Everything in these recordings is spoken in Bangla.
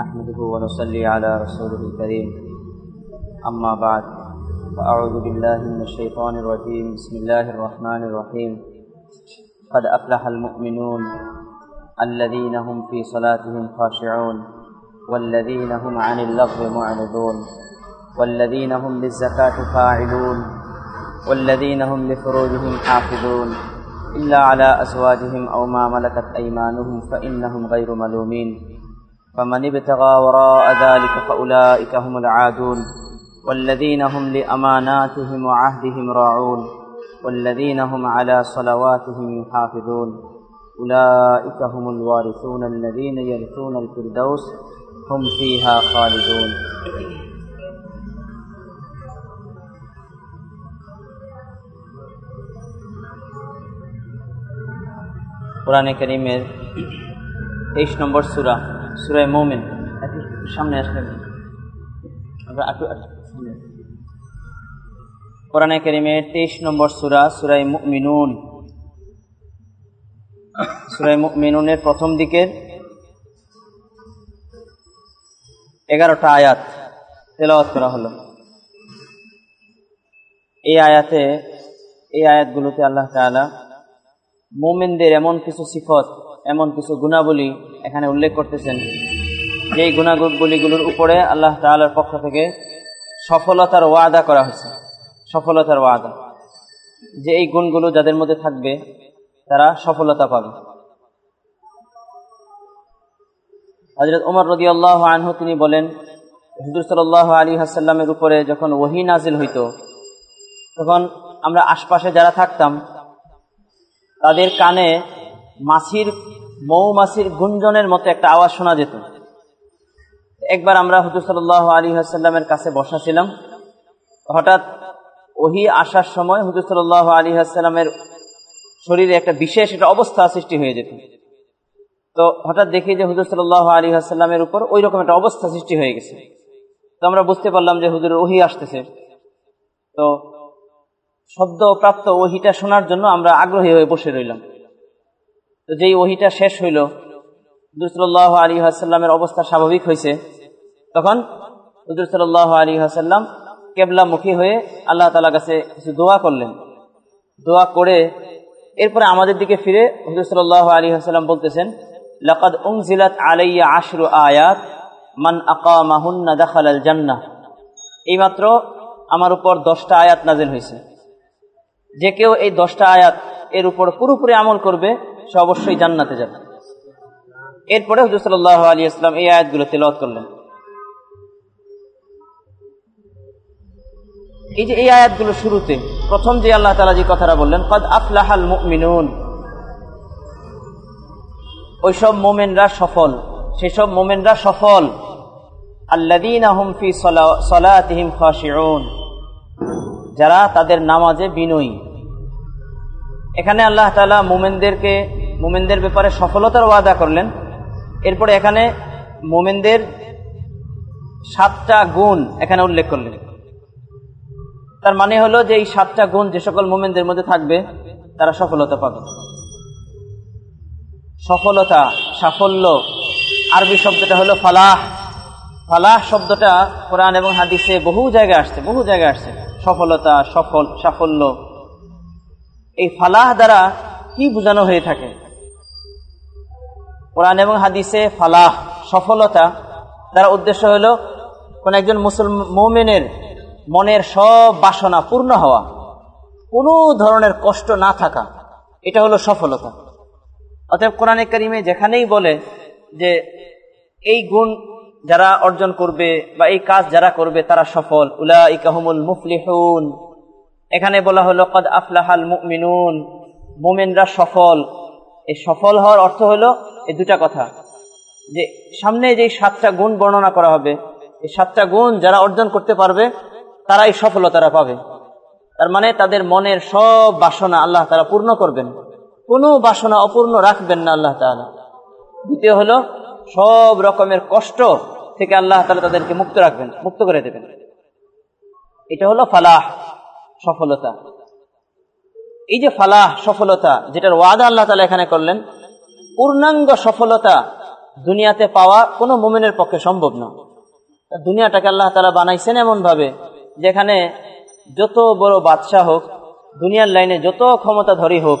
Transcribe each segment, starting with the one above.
نحمده ونصلي على رسوله الكريم. أما بعد فأعوذ بالله من الشيطان الرجيم. بسم الله الرحمن الرحيم. قد أفلح المؤمنون الذين هم في صلاتهم خاشعون والذين هم عن اللغو معرضون والذين هم للزكاة فاعلون والذين هم لفروجهم حافظون. إلا على أزواجهم أو ما ملكت أيمانهم فإنهم غير ملومين. فمن ابتغى وراء ذلك فأولئك هم العادون والذين هم لأماناتهم وعهدهم راعون والذين هم على صلواتهم يحافظون أولئك هم الوارثون الذين يرثون الفردوس هم فيها خالدون কোরআনে করিমের তেইশ নম্বর সুরা সুরায় মৌমিন। সামনে আসলে কোরআনে করিমের তেইশ নম্বর সুরা সুরাই মিনুন সুরাই মিনুনের প্রথম দিকের এগারোটা আয়াত তেলাওয়াত করা হলো। এই আয়াতে, এই আয়াতগুলোতে আল্লাহ তাআলা মোমেনদের এমন কিছু সিফত, এমন কিছু গুণাবলী এখানে উল্লেখ করতেছেন যেই গুণাবলীগুলোর উপরে আল্লাহ তালার পক্ষ থেকে সফলতার ওয়াদা করা হয়েছে। সফলতার ওয়াদা। যে এই গুণগুলো যাদের মধ্যে থাকবে, তারা সফলতা পাবে। হজরত উমর রদি আল্লাহ আনহু তিনি বলেন, হুজুর সাল আলী হাসাল্লামের উপরে যখন ওহি নাজিল হইত, তখন আমরা আশপাশে যারা থাকতাম, তাদের কানে মাছির মৌমাছির গুঞ্জনের মতো একটা আওয়াজ শোনা যেত। একবার আমরা হুজুর সাল্লাহ আলী হাসাল্লামের কাছে বসা ছিলাম। হঠাৎ ওহি আসার সময় হুজুর সাল্লাহ আলী হাসাল্লামের শরীরে একটা বিশেষ একটা অবস্থা সৃষ্টি হয়ে যেত। তো হঠাৎ দেখি যে হুজুর সাল্লাহ আলী হাসাল্লামের উপর ওই রকম একটা অবস্থা সৃষ্টি হয়ে গেছে। তো আমরা বুঝতে পারলাম যে হুজুর ওহি আসতেছে। তো সদ্য প্রাপ্ত ওহিটা শোনার জন্য আমরা আগ্রহী হয়ে বসে রইলাম। তো যেই ওহিটা শেষ হইল হুজুরসাল্লাহ আলী হাসাল্লামের অবস্থা স্বাভাবিক হয়েছে তখন হুজুর সাল্লাহ আলী হাসাল্লাম কেবলামুখী হয়ে আল্লাহ তালা কাছে কিছু দোয়া করলেন। দোয়া করে এরপরে আমাদের দিকে ফিরে হুজুর সাল্লাহ আলী হাসাল্লাম বলতেছেন, লকদ উংজিলাত আলাইয়া আশরু আয়াত, মান আকা মাহুন্না দাখাল জান্না এইমাত্র আমার উপর দশটা আয়াত নাজিল হয়েছে যে কেউ এই দশটা আয়াত এর উপর পুরোপুরি আমল করবে সে অবশ্যই জান্নাতে যাবে। এরপরে হুজুর সাল্লাহ আলী ইসলাম এই আয়াতগুলো তেলত করলেন। এই যে এই আয়াতগুলো শুরুতে, প্রথম যে আল্লাহ তালা যে কথাটা বললেন, কদ আফলাহাল মিনুন ওইসব মোমেনরা সফল, সেসব মোমেনরা সফল। আল্লাদিন আহম ফি সলাতিহিম খাশিউন, যারা তাদের নামাজে বিনয়ী। এখানে আল্লাহ তালা মোমেনদেরকে মোমেনদের ব্যাপারে সফলতার ওয়াদা করলেন। এরপরে এখানে মোমেনদের সাতটা গুণ এখানে উল্লেখ করলেন। তার মানে হলো যে এই সাতটা গুণ যে সকল মোমেনদের মধ্যে থাকবে, তারা সফলতা পাবে। সফলতা, সাফল্য, আরবি শব্দটা হলো ফালাহ। ফালাহ শব্দটা কোরআন এবং হাদিসে বহু জায়গায় আসছে, বহু জায়গায় আসছে। সফলতা, সফল, সাফল্য। এই ফালাহ দ্বারা কি বোঝানো হয়ে থাকে? কোরআন এবং হাদিসে ফালাহ, সফলতা। তার উদ্দেশ্য হল কোন একজন মুসলমান মোমেনের মনের সব বাসনা পূর্ণ হওয়া। কোনো ধরনের কষ্ট না থাকা। এটা হলো সফলতা। অতএব কোরআনে কারিমে যেখানেই বলে যে এই গুণ যারা অর্জন করবে বা এই কাজ যারা করবে তারা সফল। উলা ইকাহমুল মুফলিহুন। এখানে বলা হলো, কদ আফলাহাল মুমিনুন। মোমেনরা সফল। এই সফল হওয়ার অর্থ হলো এই দুটা কথা। যে সামনে যে সাতটা গুণ বর্ণনা করা হবে, এই সাতটা গুণ যারা অর্জন করতে পারবে, তারাই সফলতারা পাবে। তার মানে তাদের মনের সব বাসনা আল্লাহ তারা পূর্ণ করবেন। কোনো বাসনা অপূর্ণ রাখবেন না আল্লাহ তালা দ্বিতীয় হলো, সব রকমের কষ্ট থেকে আল্লাহ তালা তাদেরকে মুক্ত রাখবেন, মুক্ত করে দেবেন। এটা হলো ফালাহ, সফলতা। এই যে ফালাহ, সফলতা, যেটার ওয়াদা আল্লাহ তালা এখানে করলেন পূর্ণাঙ্গ সফলতা দুনিয়াতে পাওয়া কোনো মোমেনের পক্ষে সম্ভব না। দুনিয়াটাকে আল্লাহ তালা বানাইছেন এমন ভাবে যেখানে যত বড় বাদশাহ হোক, দুনিয়ার লাইনে যত ক্ষমতা ধরি হোক,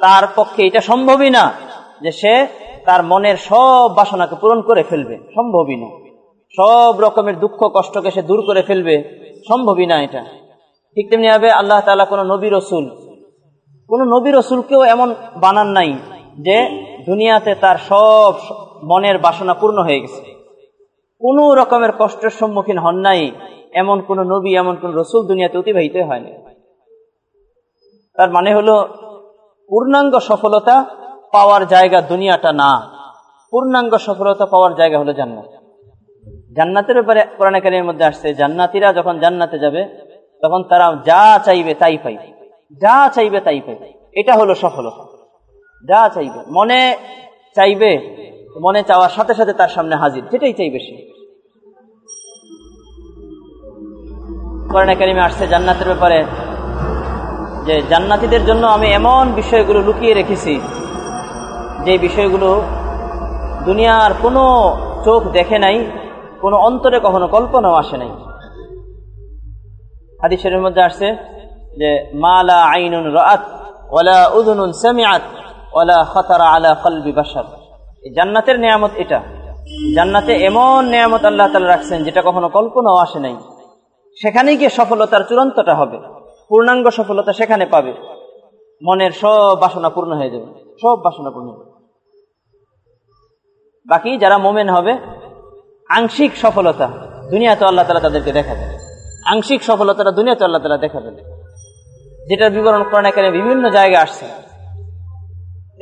তার পক্ষে এটা সম্ভবই না যে সে তার মনের সব বাসনাকে পূরণ করে ফেলবে। সম্ভবই না। সব রকমের দুঃখ কষ্টকে সে দূর করে ফেলবে। সম্ভবই না এটা। ঠিক তেমনি হবে আল্লাহ তালা কোনো নবী রসুল কোন নবী রসুলকেও এমন বানান নাই যে দুনিয়াতে তার সব মনের বাসনা পূর্ণ হয়ে গেছে। কোন রকমের কষ্টের সম্মুখীন হন নাই, এমন কোন নবী, এমন কোন রসুল দুনিয়াতে অতিবাহিত হয়নি তার মানে হলো, পূর্ণাঙ্গ সফলতা পাওয়ার জায়গা দুনিয়াটা না। পূর্ণাঙ্গ সফলতা পাওয়ার জায়গা হলো জান্নাত। জান্নাতের ব্যাপারে কোরআনকারীর মধ্যে আসছে, জান্নাতিরা যখন জান্নাতে যাবে, তখন তারা যা চাইবে তাই পাইবে। যা চাইবে তাই পাইবে এটা হলো সফলতা যা চাইবে। মনে চাইবে, মনে চাওয়ার সাথে সাথে তার সামনে হাজির। যেটাই চাইবে সে। কোরআন কারিমে আসছে জান্নাতের ব্যাপারে যে জান্নাতিদের জন্য আমি এমন বিষয়গুলো লুকিয়ে রেখেছি, যে বিষয়গুলো দুনিয়ার কোনো চোখ দেখে নাই, কোনো অন্তরে কখনো কল্পনাও আসে নাই। হাদিসের মধ্যে আসছে যে মালা আইনুন রাত ওলা উদুনুন সামিআত ওলা খতারা আলা কলবি বাসার জান্নাতের নিয়ামত এটা। জান্নাতে এমন নিয়ামত আল্লাহ তালা রাখছেন, যেটা কখনো কল্পনাও আসে নাই। সেখানেই গিয়ে সফলতার চূড়ান্তটা হবে। পূর্ণাঙ্গ সফলতা সেখানে পাবে। মনের সব বাসনা পূর্ণ হয়ে যাবে। সব বাসনা পূর্ণ বাকি যারা মোমেন হবে, আংশিক সফলতা দুনিয়াতে আল্লাহ তালা তাদেরকে দেখাবে আংশিক সফলতাটা দুনিয়াতে আল্লাহ তালা দেখাবে যেটার বিবরণ করেন এখানে বিভিন্ন জায়গায় আসছে।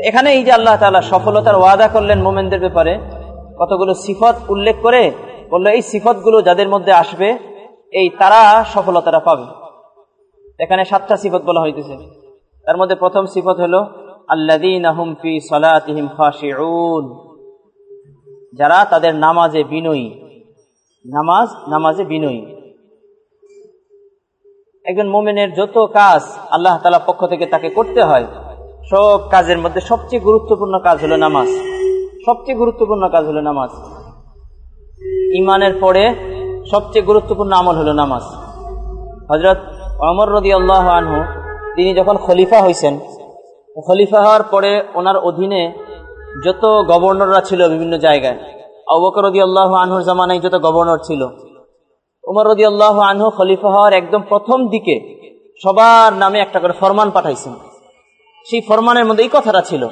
এখানে এই যে আল্লাহ তালা সফলতার ওয়াদা করলেন মোমেনদের ব্যাপারে, কতগুলো সিফত উল্লেখ করে বলল, এই সিফতগুলো যাদের মধ্যে আসবে, এই তারা সফলতাটা পাবে। এখানে সাতটা সিফত বলা হইতেছে। তার মধ্যে প্রথম সিফত হলো খাশিউন। যারা তাদের নামাজে বিনয়ী। নামাজ, নামাজে বিনয়ী। একজন মোমেনের যত কাজ আল্লাহ তালা পক্ষ থেকে তাকে করতে হয়, সব কাজের মধ্যে সবচেয়ে গুরুত্বপূর্ণ কাজ হলো নামাজ। সবচেয়ে গুরুত্বপূর্ণ কাজ হলো নামাজ। ইমানের পরে সবচেয়ে গুরুত্বপূর্ণ আমল হলো নামাজ। হজরত অমর রদি আল্লাহ আনহু, তিনি যখন খলিফা হয়েছেন খলিফা হওয়ার পরে ওনার অধীনে যত গভর্নররা ছিল বিভিন্ন জায়গায় অবকর রদি আল্লাহ আনহুর জামানায় যত গভর্নর ছিল উমর রদি আল্লাহ আনহু খলিফা হওয়ার একদম প্রথম দিকে সবার নামে একটা করে ফরমান পাঠাইছেন। সেই ফরমানের মধ্যে এই কথাটা ছিল,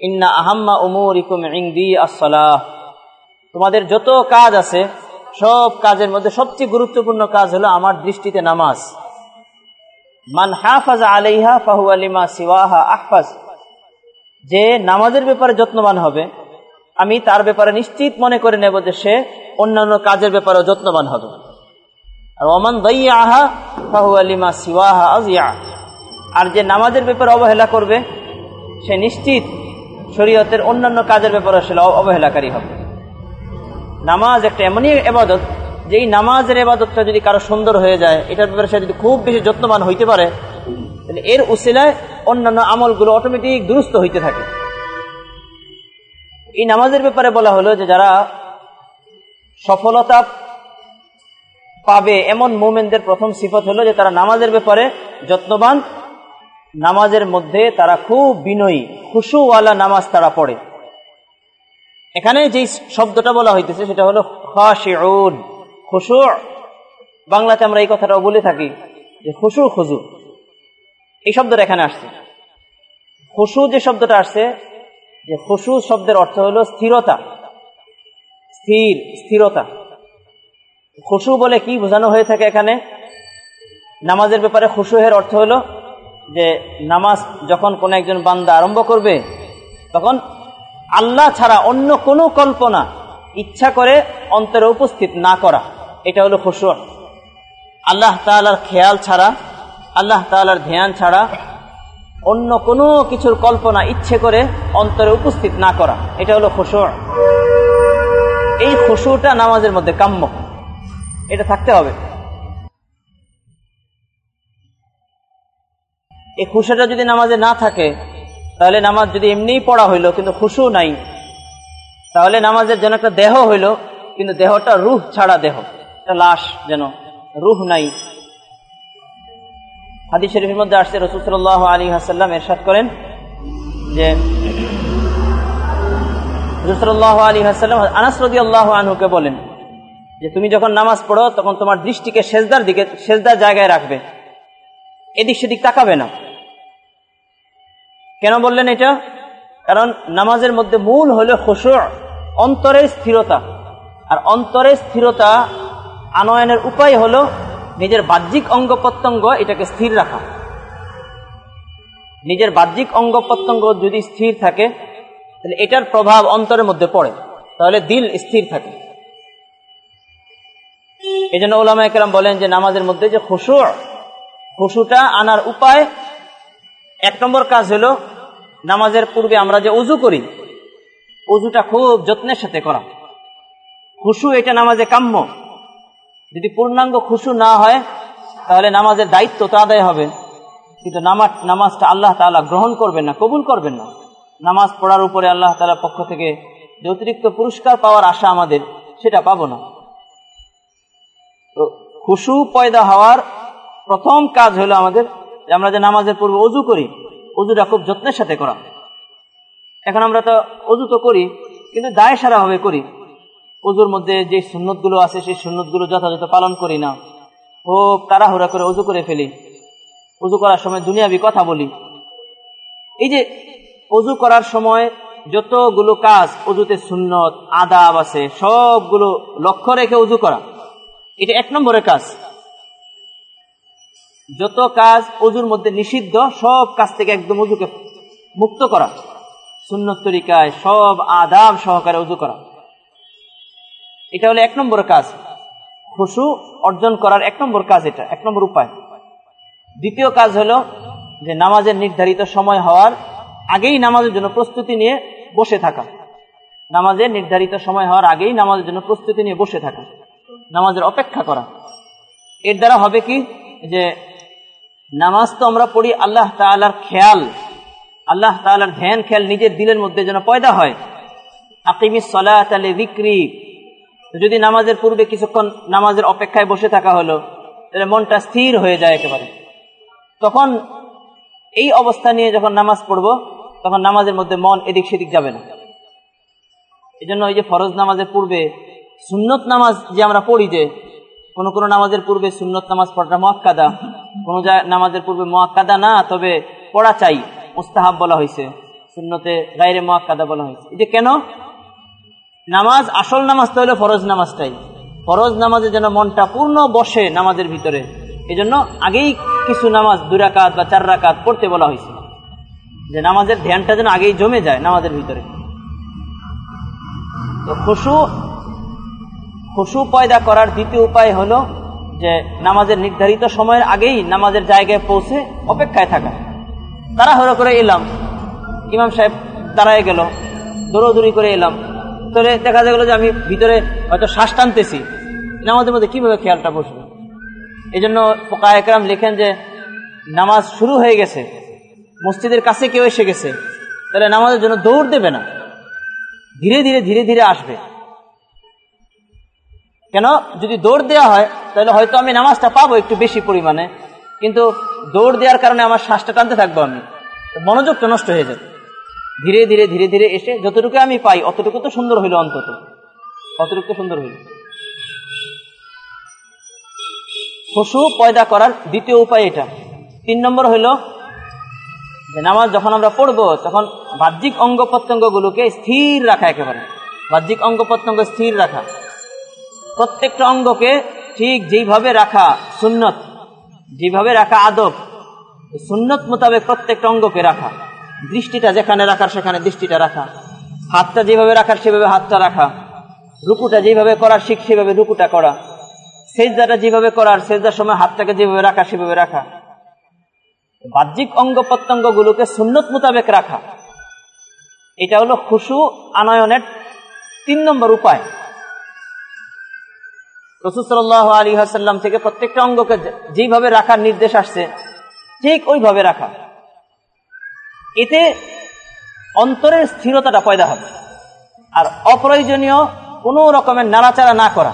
ইন্না আহাম্মা উমর ইকুম ইংদি আসলাহ তোমাদের যত কাজ আছে, সব কাজের মধ্যে সবচেয়ে গুরুত্বপূর্ণ কাজ হলো আমার দৃষ্টিতে নামাজ। মান হাফাজ আলাইহা ফাহু আলিমা সিওয়াহা আহফাজ। যে নামাজের ব্যাপারে যত্নবান হবে, আমি তার ব্যাপারে নিশ্চিত মনে করে নেব যে সে অন্যান্য কাজের ব্যাপারেও যত্নবান হবে। সিওয়াহা আজিয়া আর যে নামাজের ব্যাপারে অবহেলা করবে, সে নিশ্চিত শরীয়তের অন্যান্য কাজের ব্যাপারে সে অবহেলাকারী হবে। নামাজ একটা এমনই এবাদত, যে এই নামাজের এবাদতটা যদি কারও সুন্দর হয়ে যায়, এটার ব্যাপারে সে যদি খুব বেশি যত্নবান হইতে পারে, তাহলে এর উসিলায় অন্যান্য আমলগুলো অটোমেটিক দুরুস্ত হইতে থাকে। এই নামাজের ব্যাপারে বলা হলো যে যারা সফলতা পাবে এমন মোমেনদের প্রথম সিফত হলো যে তারা নামাজের ব্যাপারে যত্নবান। নামাজের মধ্যে তারা খুব বিনয়ী, খুশুওয়ালা নামাজ তারা পড়ে। এখানে যে শব্দটা বলা হইতেছে সেটা হলো খাশিউন, খুশু। বাংলাতে আমরা এই কথাটাও বলে থাকি যে খুশু, খুজু। এই শব্দটা এখানে আসছে। খুশু যে শব্দটা আসছে, যে খুশু শব্দের অর্থ হলো স্থিরতা। স্থির, স্থিরতা। খুশু বলে কি বোঝানো হয়ে থাকে এখানে? নামাজের ব্যাপারে খুশুহের অর্থ হলো যে নামাজ যখন কোন একজন বান্দা আরম্ভ করবে, তখন আল্লাহ ছাড়া অন্য কোনো কল্পনা ইচ্ছা করে অন্তরে উপস্থিত না করা। এটা হলো খুশু আল্লাহ তালার খেয়াল ছাড়া, আল্লাহ তালার ধ্যান ছাড়া অন্য কোনো কিছুর কল্পনা ইচ্ছে করে অন্তরে উপস্থিত না করা। এটা হলো খুশু এই খুশুটা নামাজের মধ্যে কাম্য। এটা থাকতে হবে। এই খুশাটা যদি নামাজে না থাকে, তাহলে নামাজ যদি এমনিই পড়া হইল, কিন্তু খুশু নাই, তাহলে নামাজের যেন একটা দেহ হইল, কিন্তু দেহটা রুহ ছাড়া দেহ, একটা লাশ যেন রুহ নাই। হাদিস শরীফের মধ্যে আসছে, রসুল আলী হাসাল্লাম এরশাদ করেন যে রসুল্লাহ আলী হাসাল্লাম আনাস রদি আল্লাহ আনহুকে বলেন যে তুমি যখন নামাজ পড়ো, তখন তোমার দৃষ্টিকে সেজদার দিকে, সেজদার জায়গায় রাখবে। এদিক সেদিক তাকাবে না। কেন বললেন এটা? কারণ নামাজের মধ্যে মূল হলো খুশুর অন্তরের স্থিরতা। আর অন্তরের স্থিরতা আনয়নের উপায় হলো নিজের বাহ্যিক অঙ্গ প্রত্যঙ্গ এটাকে স্থির রাখা। নিজের বাহ্যিক অঙ্গ প্রত্যঙ্গ যদি স্থির থাকে, তাহলে এটার প্রভাব অন্তরের মধ্যে পড়ে। তাহলে দিল স্থির থাকে। এই জন্য ওলামা একরাম বলেন যে নামাজের মধ্যে যে খুশু, খুশুটা আনার উপায়, এক নম্বর কাজ হলো নামাজের পূর্বে আমরা যে উজু করি, উজুটা খুব যত্নের সাথে করা। খুশু এটা নামাজে কাম্য। যদি পূর্ণাঙ্গ খুশু না হয়, তাহলে নামাজের দায়িত্ব তো আদায় হবে। কিন্তু নামাজ, নামাজটা আল্লাহ তালা গ্রহণ করবেন না, কবুল করবেন না। নামাজ পড়ার উপরে আল্লাহ তালার পক্ষ থেকে যে অতিরিক্ত পুরস্কার পাওয়ার আশা আমাদের, সেটা পাবো না। খুশু পয়দা হওয়ার প্রথম কাজ হলো আমাদের আমরা যে নামাজের পূর্বে অজু করি, অজুটা খুব যত্নের সাথে করা। এখন আমরা তো অজু তো করি, কিন্তু দায় সারাভাবে করি। অজুর মধ্যে যে সুন্নতগুলো আছে, সেই সুন্নতগুলো যথাযথ পালন করি না। খুব তাড়াহুড়া করে অজু করে ফেলি। অজু করার সময় দুনিয়াবি কথা বলি। এই যে অজু করার সময় যতগুলো কাজ, অজুতে সুন্নত, আদাব আছে, সবগুলো লক্ষ্য রেখে অজু করা। এটা এক নম্বরের কাজ। যত কাজ অজুর মধ্যে নিষিদ্ধ, সব কাজ থেকে একদম অজুকে মুক্ত করা। সুন্নত সব আদাব সহকারে অজু করা। এটা হলো এক নম্বর কাজ। খুশু অর্জন করার এক নম্বর কাজ এটা, এক নম্বর উপায়। দ্বিতীয় কাজ হলো যে নামাজের নির্ধারিত সময় হওয়ার আগেই নামাজের জন্য প্রস্তুতি নিয়ে বসে থাকা। নামাজের নির্ধারিত সময় হওয়ার আগেই নামাজের জন্য প্রস্তুতি নিয়ে বসে থাকা। নামাজের অপেক্ষা করা। এর দ্বারা হবে কি? যে নামাজ তো আমরা পড়ি আল্লাহ তালার খেয়াল, আল্লাহ তালার ধ্যান খেয়াল নিজের দিলের মধ্যে যেন পয়দা হয়। আকিমি সলাতালে বিক্রি যদি নামাজের পূর্বে কিছুক্ষণ নামাজের অপেক্ষায় বসে থাকা হলো, তাহলে মনটা স্থির হয়ে যায় একেবারে। তখন এই অবস্থা নিয়ে যখন নামাজ পড়ব, তখন নামাজের মধ্যে মন এদিক সেদিক যাবে না। এই জন্য ওই যে ফরজ নামাজের পূর্বে সুন্নত নামাজ যে আমরা পড়ি যে, কোনো কোনো নামাজের পূর্বে সুন্নত নামাজ পড়াটা মোয়াক্কাদা কোনো নামাজের পূর্বে মোয়াক্কাদা না, তবে পড়া চাই, মুস্তাহাব বলা হয়েছে, সুন্নতে গাইরে মোয়াক্কাদা বলা হয়েছে। যে কেন? নামাজ, আসল নামাজ তো হলো ফরজ নামাজটাই। ফরজ নামাজে যেন মনটা পূর্ণ বসে নামাজের ভিতরে। এই জন্য আগেই কিছু নামাজ দুই রাকাত বা চার রাকাত পড়তে বলা হয়েছে। যে নামাজের ধ্যানটা যেন আগেই জমে যায় নামাজের ভিতরে। তো খুশু খুশু পয়দা করার দ্বিতীয় উপায় হলো যে নামাজের নির্ধারিত সময়ের আগেই নামাজের জায়গায় পৌঁছে অপেক্ষায় থাকা। তাড়াহুড়ো করে এলাম। ইমাম সাহেব দাঁড়ায় গেল। দৌড়দৌড়ি করে এলাম। তাহলে দেখা গেল যে আমি ভিতরে হয়তো শ্বাস টানতেছি। নামাজের মধ্যে কীভাবে খেয়ালটা বসবে? এই জন্য পোকা একরাম লেখেন যে, নামাজ শুরু হয়ে গেছে। মসজিদের কাছে কেউ এসে গেছে। তাহলে নামাজের জন্য দৌড় দেবে না। ধীরে ধীরে ধীরে ধীরে আসবে। কেন? যদি দৌড় দেওয়া হয়, তাহলে হয়তো আমি নামাজটা পাবো একটু বেশি পরিমাণে। কিন্তু দৌড় দেওয়ার কারণে আমার শ্বাসটা টানতে থাকব আমি। মনোযোগটা নষ্ট হয়ে যাবে। ধীরে ধীরে ধীরে ধীরে এসে যতটুকু আমি পাই, অতটুকু তো সুন্দর হইল অন্তত। অতটুকু সুন্দর হইল। পশু পয়দা করার দ্বিতীয় উপায় এটা। তিন নম্বর হইল যে নামাজ যখন আমরা পড়ব, তখন বাহ্যিক অঙ্গ প্রত্যঙ্গগুলোকে স্থির রাখা একেবারে। বাহ্যিক অঙ্গ প্রত্যঙ্গ স্থির রাখা। প্রত্যেকটা অঙ্গকে ঠিক যেইভাবে রাখা সুন্নত যেভাবে রাখা আদব, সুন্নত মোতাবেক প্রত্যেকটা অঙ্গকে রাখা। দৃষ্টিটা যেখানে রাখার সেখানে দৃষ্টিটা রাখা। হাতটা যেভাবে রাখার সেভাবে হাতটা রাখা। রুকুটা যেভাবে করার শিখ সেভাবে রুকুটা করা। সেজদাটা যেভাবে করার সেজদার সময় হাতটাকে যেভাবে রাখা সেভাবে রাখা। বাহ্যিক অঙ্গ প্রত্যঙ্গ গুলোকে সুন্নত মোতাবেক রাখা। এটা হলো খুশু আনয়নের তিন নম্বর উপায়। রসুসাল্লাহ আলী হাসাল্লাম থেকে প্রত্যেকটা অঙ্গকে যেইভাবে রাখার নির্দেশ আসছে, ঠিক ওইভাবে রাখা। এতে অন্তরের স্থিরতাটা পয়দা হবে। আর অপ্রয়োজনীয় কোনো রকমের নাড়াচাড়া না করা।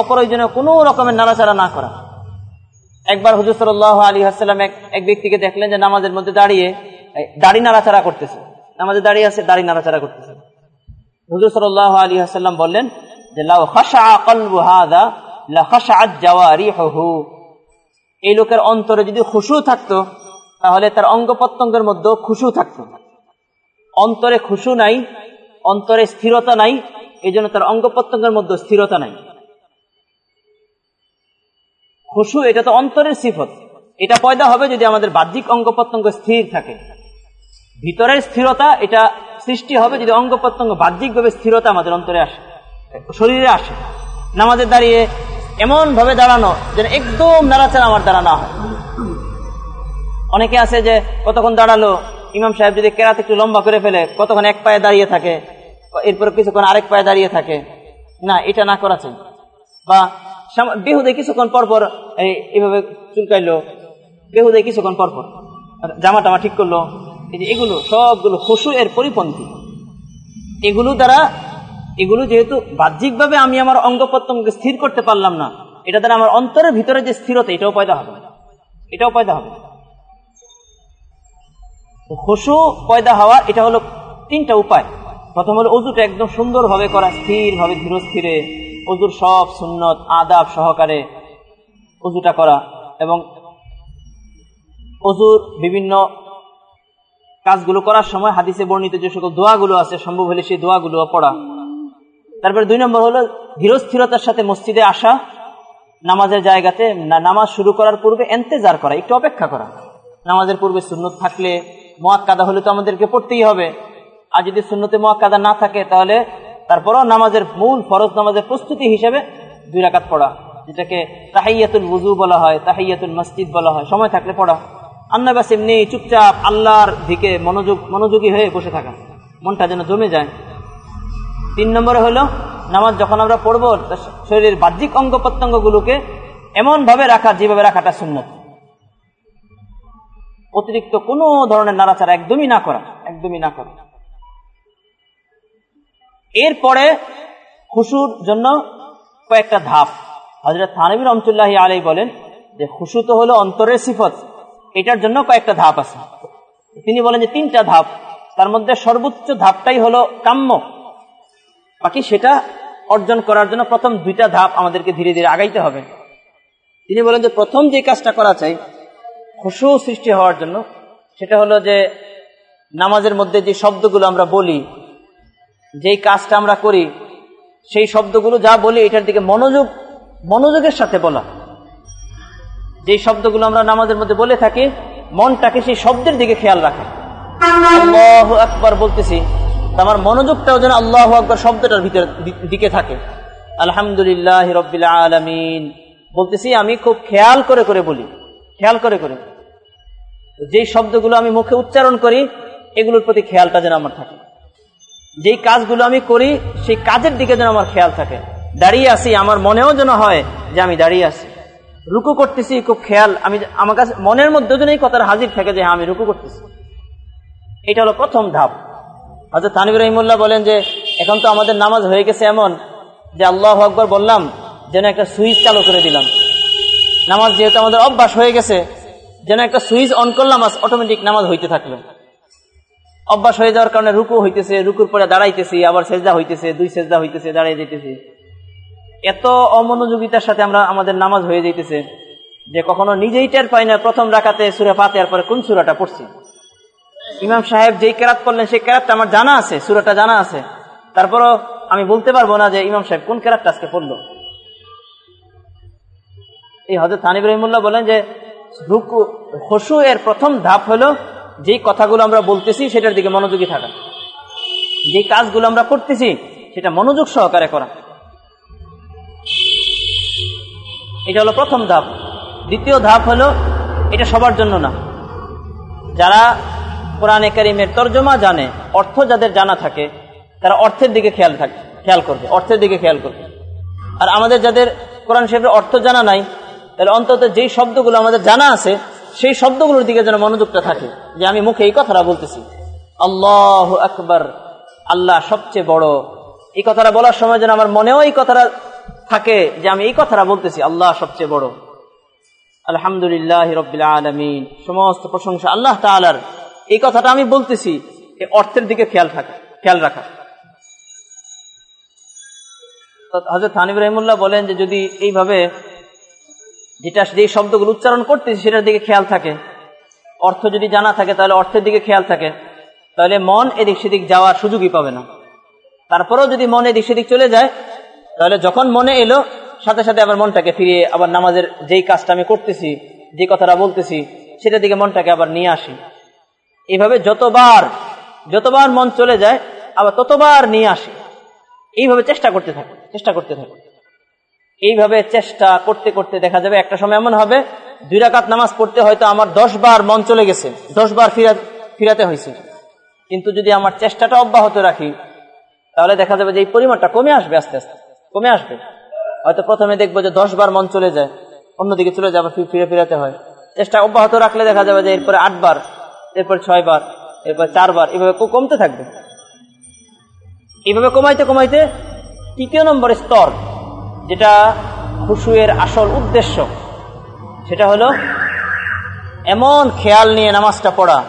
অপ্রয়োজনীয় কোনো রকমের নাড়াচাড়া না করা। একবার হুজুর সাল্লাহ আলী হাসাল্লাম এক এক ব্যক্তিকে দেখলেন যে নামাজের মধ্যে দাঁড়িয়ে দাড়ি নাড়াচাড়া করতেছে। নামাজে দাঁড়িয়ে আছে, দাড়ি নাড়াচাড়া করতেছে। হুজুর সাল্লাহ আলী হাসাল্লাম বললেন যে, লাউ খাসা কলবু হাদা এই লোকের অন্তরে যদি খুশু থাকতো, তাহলে তার অঙ্গ প্রত্যঙ্গের মধ্যে খুশু থাকতো। অন্তরে খুশু নাই, অন্তরে স্থিরতা নাই এই জন্য তার অঙ্গ প্রত্যঙ্গের মধ্যে স্থিরতা নাই। খুশু, এটা তো অন্তরের সিফত। এটা পয়দা হবে যদি আমাদের বাহ্যিক অঙ্গ প্রত্যঙ্গ স্থির থাকে। ভিতরের স্থিরতা, এটা সৃষ্টি হবে যদি অঙ্গ প্রত্যঙ্গ বাহ্যিকভাবে স্থিরতা আমাদের অন্তরে আসে। শরীরে আসে। নামাজের দাঁড়িয়ে এমন ভাবে দাঁড়ানো যেন একদম নাড়াচাড়া আমার দাঁড়ানো হয়। অনেকে আছে যে কতক্ষণ দাঁড়াল, ইমাম সাহেব যদি কেরাত একটু লম্বা করে ফেলে, কতক্ষণ এক পায়ে দাঁড়িয়ে থাকে, এরপর কিছুক্ষণ আরেক পায়ে দাঁড়িয়ে থাকে। না, এটা না করা চাই। বা বেহুদে কিছুক্ষণ পরপর এইভাবে চুলকাইলো, বেহুদে কিছুক্ষণ পরপর জামা টামা ঠিক করল, এই যে এগুলো সবগুলো খুশু এর পরিপন্থী। এগুলো দ্বারা এগুলো যেহেতু বাহ্যিকভাবে আমি আমার অঙ্গ প্রত্যঙ্গকে স্থির করতে পারলাম না, এটা দ্বারা আমার অন্তরের ভিতরে যে স্থিরতা, এটাও পয়দা হবে। এটাও পয়দা হবে। খুশু পয়দা হওয়ার এটা হলো তিনটা উপায়। প্রথম হলো অজুটা একদম সুন্দরভাবে করা স্থির ভাবে ধীর অজুর সব সুন্নত, আদাব সহকারে অজুটা করা এবং অজুর বিভিন্ন কাজগুলো করার সময় হাদিসে বর্ণিত যে সকল দোয়াগুলো আছে, সম্ভব হলে সেই দোয়াগুলো পড়া। তারপরে দুই নম্বর হলো ধীরস্থিরতার সাথে মসজিদে আসা, নামাজের জায়গাতে নামাজ শুরু করার পূর্বে এন্তেজার করা, একটু অপেক্ষা করা। নামাজের পূর্বে সুন্নত থাকলে মোয়াক্কাদা হলে তো আমাদেরকে পড়তেই হবে। আর যদি সুন্নতে মোয়াক্কাদা না থাকে, তাহলে তারপরও নামাজের মূল ফরজ নামাজের প্রস্তুতি হিসেবে দুই রাকাত পড়া, যেটাকে তাহাইয়াতুল বুজু বলা হয় তাহাইয়াতুল মসজিদ বলা হয়। সময় থাকলে পড়া। আন্না বাস এমনি চুপচাপ আল্লাহর দিকে মনোযোগ মনোযোগী হয়ে বসে থাকা। মনটা যেন জমে যায়। তিন নম্বরে হলো, নামাজ যখন আমরা পড়ব শরীরের বাহ্যিক অঙ্গ প্রত্যঙ্গ গুলোকে এমন ভাবে রাখা যেভাবে রাখাটা সুন্নত। অতিরিক্ত কোনো ধরনের নাড়াচাড়া একদমই না করা, একদমই না করা। এরপরে খুশুর জন্য কয়েকটা ধাপ। হজরত থানবির রহমতুল্লাহ আলাই বলেন যে খুশু তো হলো অন্তরের সিফত, এটার জন্য কয়েকটা ধাপ আছে। তিনি বলেন যে তিনটা ধাপ, তার মধ্যে সর্বোচ্চ ধাপটাই হলো কাম্য। বাকি সেটা অর্জন করার জন্য প্রথম দুইটা ধাপ আমাদেরকে ধীরে ধীরে আগাইতে হবে। তিনি বলেন যে, প্রথম যে কাজটা করা চাই, খুশু সৃষ্টি হওয়ার জন্য, সেটা হলো যে, নামাজের মধ্যে যে শব্দগুলো আমরা বলি, যেই কাজটা আমরা করি, সেই শব্দগুলো যা বলি, এটার দিকে মনোযোগ, মনোযোগের সাথে বলা। যেই শব্দগুলো আমরা নামাজের মধ্যে বলে থাকি, মনটাকে সেই শব্দের দিকে খেয়াল রাখা। একবার বলতেছি আমার মনোযোগটাও যেন আল্লাহ আকবর শব্দটার ভিতরে দিকে থাকে। আলহামদুলিল্লাহ রবিল আলমিন। বলতেছি, আমি খুব খেয়াল করে করে বলি। খেয়াল করে করে। যেই শব্দগুলো আমি মুখে উচ্চারণ করি, এগুলোর প্রতি খেয়ালটা যেন আমার থাকে। যেই কাজগুলো আমি করি, সেই কাজের দিকে যেন আমার খেয়াল থাকে। দাঁড়িয়ে আসি আমার মনেও যেন হয় যে আমি দাঁড়িয়ে আছি। রুকু করতেছি, খুব খেয়াল। আমি আমার কাছে মনের মধ্যে যেন এই কথাটা হাজির থাকে যে হ্যাঁ আমি রুকু করতেছি। এটা হলো প্রথম ধাপ। হয়তো তানিব রহিমুল্লাহ বলেন যে, এখন তো আমাদের নামাজ হয়ে গেছে এমন যে আল্লাহ আকবর বললাম, যেন একটা সুইচ চালু করে দিলাম। নামাজ যেহেতু আমাদের অভ্যাস হয়ে গেছে, যেন একটা সুইচ অন করলাম, আজ অটোমেটিক নামাজ হইতে থাকল। অভ্যাস হয়ে যাওয়ার কারণে রুকু হইতেছে, রুকুর পরে দাঁড়াইতেছি, আবার সেজদা হইতেছে, দুই সেজদা হইতেছে দাঁড়িয়ে যেতেছি এত অমনোযোগিতার সাথে আমরা আমাদের নামাজ হয়ে যাইতেছে যে, কখনো নিজেই টের পাই না প্রথম রাখাতে সুরে পাতে পরে কোন সুরাটা পড়ছি। ইমাম সাহেব যেই কেরাত করলেন সেই কেরাতটা আমার জানা আছে, সুরাটা জানা আছে। তারপরও আমি বলতে পারব না যে ইমাম সাহেব কোন কেরাতটা আজকে পড়ল। এই হজরত হানিব রহিমুল্লাহ বলেন যে, রুকু হসু এর প্রথম ধাপ হলো যেই কথাগুলো আমরা বলতেছি সেটার দিকে মনোযোগী থাকা। যে কাজগুলো আমরা করতেছি সেটা মনোযোগ সহকারে করা। এটা হলো প্রথম ধাপ। দ্বিতীয় ধাপ হলো এটা সবার জন্য না। যারা কোরআনে করিমের তর্জমা জানে, অর্থ যাদের জানা থাকে, তারা অর্থের দিকে খেয়াল থাকে, খেয়াল করবে, অর্থের দিকে খেয়াল করবে। আর আমাদের যাদের কোরআন শরীফের অর্থ জানা নাই, তাহলে অন্তত যেই শব্দগুলো আমাদের জানা আছে, সেই শব্দগুলোর দিকে যেন মনোযোগটা থাকে, যে আমি মুখে এই কথাটা বলতেছি। আল্লাহ আকবর, আল্লাহ সবচেয়ে বড়। এই কথাটা বলার সময় যেন আমার মনেও এই কথাটা থাকে, যে আমি এই কথাটা বলতেছি, আল্লাহ সবচেয়ে বড়। আলহামদুলিল্লাহ রবিল আলমিন। সমস্ত প্রশংসা আল্লাহ তালার এই কথাটা আমি বলতেছি অর্থের দিকে খেয়াল থাকা, খেয়াল রাখা। হজরত হানিব রহিমুল্লাহ বলেন যে যদি এইভাবে যেটা যেই শব্দগুলো উচ্চারণ করতেছি, সেটার দিকে খেয়াল থাকে। অর্থ যদি জানা থাকে, তাহলে অর্থের দিকে খেয়াল থাকে। তাহলে মন এদিক সেদিক যাওয়ার সুযোগই পাবে না। তারপরেও যদি মন এদিক সেদিক চলে যায়, তাহলে যখন মনে এলো, সাথে সাথে আবার মনটাকে ফিরিয়ে আবার নামাজের যেই কাজটা আমি করতেছি, যে কথাটা বলতেছি, সেটার দিকে মনটাকে আবার নিয়ে আসি। এইভাবে যতবার যতবার মন চলে যায়, আবার ততবার নিয়ে আসি। এইভাবে চেষ্টা করতে থাকো, চেষ্টা করতে থাকো। এইভাবে চেষ্টা করতে করতে দেখা যাবে একটা সময় এমন হবে, দুই রাকাত নামাজ পড়তে হয়তো আমার দশ বার মন চলে গেছে দশ বার ফিরাতে হয়েছে। কিন্তু যদি আমার চেষ্টাটা অব্যাহত রাখি, তাহলে দেখা যাবে যে এই পরিমাণটা কমে আসবে আস্তে আস্তে, কমে আসবে। হয়তো প্রথমে দেখব যে দশ বার মন চলে যায়, অন্যদিকে চলে যাবে ফিরে ফিরাতে হয়। চেষ্টা অব্যাহত রাখলে দেখা যাবে যে এরপরে আটবার এরপর ছয় বার, এরপর চারবার এভাবে কমতে থাকবে। এভাবে কমাইতে কমাইতে তৃতীয় নম্বর স্তর, যেটা খুশুয়ের আসল উদ্দেশ্য, সেটা হলো এমন খেয়াল নিয়ে নামাজটা পড়া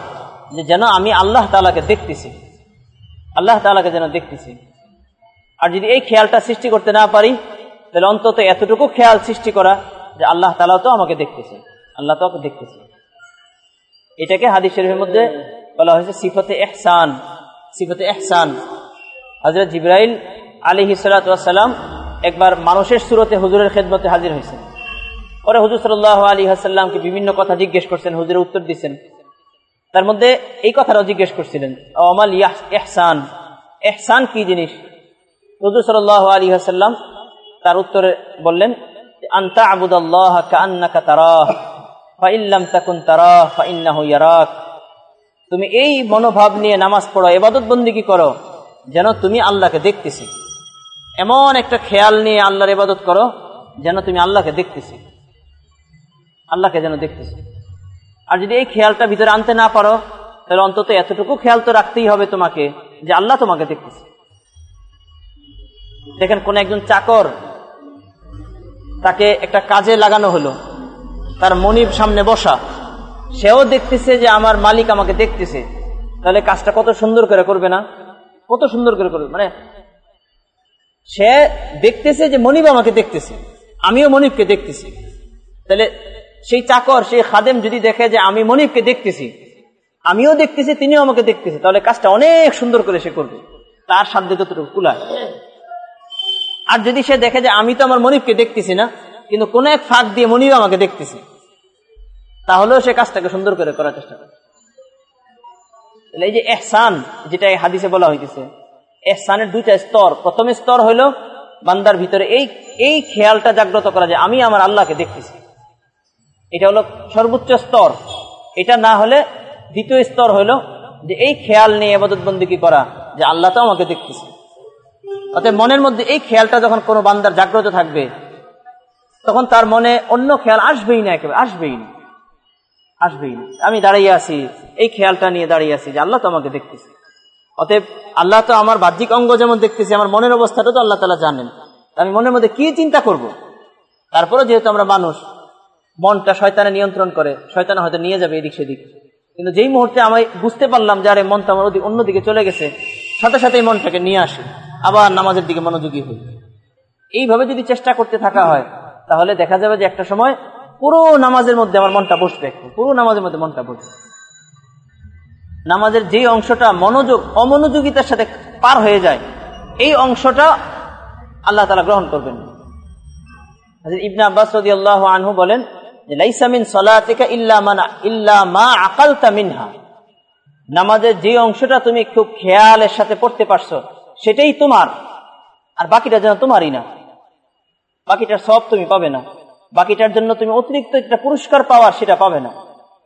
যে যেন আমি আল্লাহ তালাকে দেখতেছি। আল্লাহ তালাকে যেন দেখতেছি। আর যদি এই খেয়ালটা সৃষ্টি করতে না পারি, তাহলে অন্তত এতটুকু খেয়াল সৃষ্টি করা যে আল্লাহ তালা তো আমাকে দেখতেছে। আল্লাহ তো দেখতেছে। এটাকে হাদিস শরীফের মধ্যে বলা হয়েছে সিফতে এহসান সিফতে এহসান হজরত জিব্রাইল আলী হিসালাম একবার মানুষের সুরতে হুজুরের খেদমতে হাজির হয়েছেন। পরে হুজুর সাল্লাহ আলী হাসাল্লামকে বিভিন্ন কথা জিজ্ঞেস করছেন, হুজুরের উত্তর দিচ্ছেন তার মধ্যে এই কথাটাও জিজ্ঞেস করছিলেন, অমাল এহসান এহসান কি জিনিস? হুজুর সাল্লাহ আলী হাসাল্লাম তার উত্তরে বললেন আন্তা আবুদাল্লাহ কান্নাকা তারাহ। ফাইল্লাম তাকুন তারাহ ফাইন্নাহু ইয়ারাক। তুমি এই মনোভাব নিয়ে নামাজ পড়ো, এবাদত বন্দিগি করো? যেন তুমি আল্লাহকে দেখতেছি। এমন একটা খেয়াল নিয়ে আল্লাহর ইবাদত করো, যেন তুমি আল্লাহকে দেখতেছি। আল্লাহকে যেন দেখতেছি। আর যদি এই খেয়ালটা ভিতরে আনতে না পারো, তাহলে অন্তত এতটুকু খেয়াল তো রাখতেই হবে তোমাকে, যে আল্লাহ তোমাকে দেখতেছে। দেখেন, কোন একজন চাকর, তাকে একটা কাজে লাগানো হলো। তার মনিব সামনে বসা। সেও দেখতেছে যে আমার মালিক আমাকে দেখতেছে। তাহলে কাজটা কত সুন্দর করে করবে না? কত সুন্দর করে করবে? মানে সে দেখতেছে যে মনিব আমাকে দেখতেছে। আমিও মনিবকে দেখতেছি। তাহলে সেই চাকর, সেই খাদেম যদি দেখে যে আমি মনিবকে দেখতেছি, আমিও দেখতেছি, তিনিও আমাকে দেখতেছে, তাহলে কাজটা অনেক সুন্দর করে সে করবে। তার সাধ্য যতটুকু কুলায়। আর যদি সে দেখে যে আমি তো আমার মনিবকে দেখতেছি না, কিন্তু কোন এক ফাঁক দিয়ে মনিব আমাকে দেখতেছি। তাহলেও সে কাজটাকে সুন্দর করে করার চেষ্টা করে। এই যে এহসান, যেটা হাদিসে বলা হইতেছে, এহসানের দুইটা স্তর। প্রথম স্তর হইল বান্দার ভিতরে এই এই খেয়ালটা জাগ্রত করা যে আমি আমার আল্লাহকে দেখতেছি। এটা হলো সর্বোচ্চ স্তর। এটা না হলে দ্বিতীয় স্তর হইল যে এই খেয়াল নিয়ে আবাদত বন্দিকি করা, যে আল্লাহ তো আমাকে দেখতেছে। অতএব মনের মধ্যে এই খেয়ালটা যখন কোনো বান্দার জাগ্রত থাকবে, তখন তার মনে অন্য খেয়াল আসবেই না একেবারে, আসবেই না। আসবেই না। আমি দাঁড়িয়ে আছি, এই খেয়ালটা নিয়ে দাঁড়িয়ে আছি যে আল্লাহ তো আমাকে দেখতেছে। অতএব আল্লাহ তো আমার বাহ্যিক অঙ্গ যেমন দেখতেছি, আমার মনের অবস্থাটা তো আল্লাহ তালা জানেন। আমি মনের মধ্যে কি চিন্তা করব। তারপরে যেহেতু আমরা মানুষ, মনটা শয়তানে নিয়ন্ত্রণ করে, শয়তানে হয়তো নিয়ে যাবে এদিক সেদিক। কিন্তু যেই মুহূর্তে আমি বুঝতে পারলাম যে আরে মনটা আমার অন্যদিকে চলে গেছে, সাথে সাথে মনটাকে নিয়ে আসি, আবার নামাজের দিকে মনোযোগী হই। এইভাবে যদি চেষ্টা করতে থাকা হয়, তাহলে দেখা যাবে যে একটা সময় পুরো নামাজের মধ্যে আমার মনটা বসবে পুরো নামাজের মধ্যে মনটা বসবে। নামাজের যে অংশটা মনোযোগ, অমনোযোগিতার সাথে পার হয়ে যায়, এই অংশটা আল্লাহ তালা গ্রহণ করবেন। ইবনা আব্বাস আল্লাহ আনহু বলেন লাইসামিন সলাতিকা ইল্লা মানা, ইল্লা মা আকালতা মিনহা। নামাজের যে অংশটা তুমি খুব খেয়ালের সাথে পড়তে পারছ, সেটাই তোমার, আর বাকিটা যেন তোমারই না। বাকিটার সব তুমি পাবে না। বাকিটার জন্য তুমি অতিরিক্ত একটা পুরস্কার পাওয়ার সেটা পাবে না।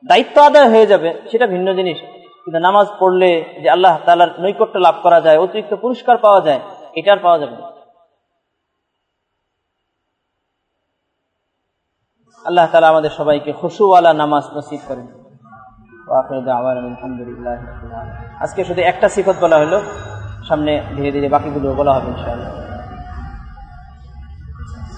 দায়িত্ব আদায় হয়ে যাবে, সেটা ভিন্ন জিনিস। কিন্তু নামাজ পড়লে যে আল্লাহ তালার নৈকট্য লাভ করা যায়, অতিরিক্ত পুরস্কার পাওয়া যায় এটার পাওয়া যাবে আল্লাহ তালা আমাদের সবাইকে খুশুওয়ালা নামাজ নসিব করেন। আজকে শুধু একটা সিফত বলা হলো, সামনে ধীরে ধীরে বাকিগুলো বলা হবে ইনশাআল্লাহ।